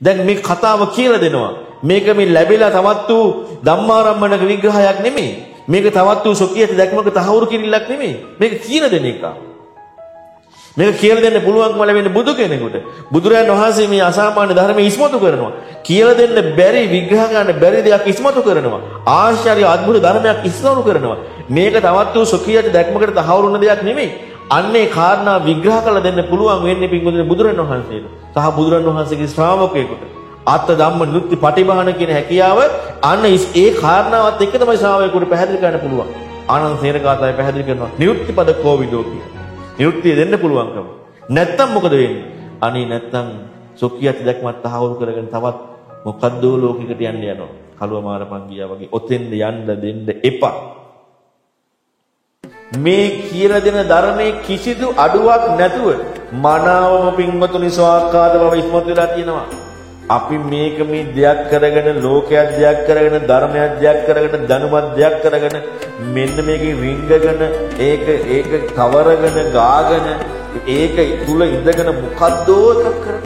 දැන් මේ කතාව කියලා දෙනවා. මේක මේ ලැබිලා තවත් වූ ධම්මාරම්මණක විග්‍රහයක් නෙමෙයි. මේක තවත් වූ සොකියට දැක්මක තහවුරු කිරිල්ලක් නෙමෙයි. මේක කියන දෙන එකක්. මේක කියලා දෙන්න පුළුවන්කම ලැබෙන්නේ බුදු කෙනෙකුට. බුදුරයන් වහන්සේ මේ අසාමාන්‍ය ධර්මයේ ඉස්මතු කරනවා. කියලා දෙන්න බැරි විග්‍රහ ගන්න බැරි දෙයක් ඉස්මතු කරනවා. ආශ්චර්ය අద్భుත ධර්මයක් ඉස්මතු කරනවා. මේක තවත් වූ සොකියට දැක්මකට තහවුරු වෙන දෙයක් නෙමෙයි. අන්නේ කාරණා විග්‍රහ කළ දෙන්න පුළුවන් වෙන්නේ පින්වතුනි බුදුරන් වහන්සේට. සහ බුදුරන් වහන්සේගේ ශ්‍රාවකයෙකුට. අත්ත ධම්ම නිරුක්ති පටිභාන කියන හැකියාව අන්න ඒ කාරණාවත් එක්ක තමයි ශ්‍රාවකයෙකුට පැහැදිලි කරන්න පුළුවන්. ආනන්ද සේනකාතයි පැහැදිලි කරනවා. නිරුක්ති පද කෝවිදෝ කියන. නිරුක්තිය දෙන්න පුළුවන්කම. නැත්තම් මොකද වෙන්නේ? අනේ නැත්තම් සොකියත් දැක්මත් තහවුරු කරගෙන තවත් මොකද්ද ලෝකෙකට යන්න යනවා. කලුව මාරපන් ගියා වගේ ඔතෙන්ද යන්න දෙන්න එපා. මේ කියලා දෙන ධර්මයේ කිසිදු අඩුවක් නැතුව මනාවම පින්වතුනි ස්වාක්කාත බව ඉස්මතු වෙලා තියෙනවා. අපි මේක මේ දෙයක් කරගෙන ලෝකයක් දෙයක් කරගෙන ධර්මයක් දෙයක් කරගෙන ධනුමත් දෙයක් කරගෙන මෙන්න මේකේ රිංගගෙන ඒක ඒක කවරගෙන ගාගෙන ඒක තුල ඉඳගෙන මොකද්දෝ එකක් කරගෙන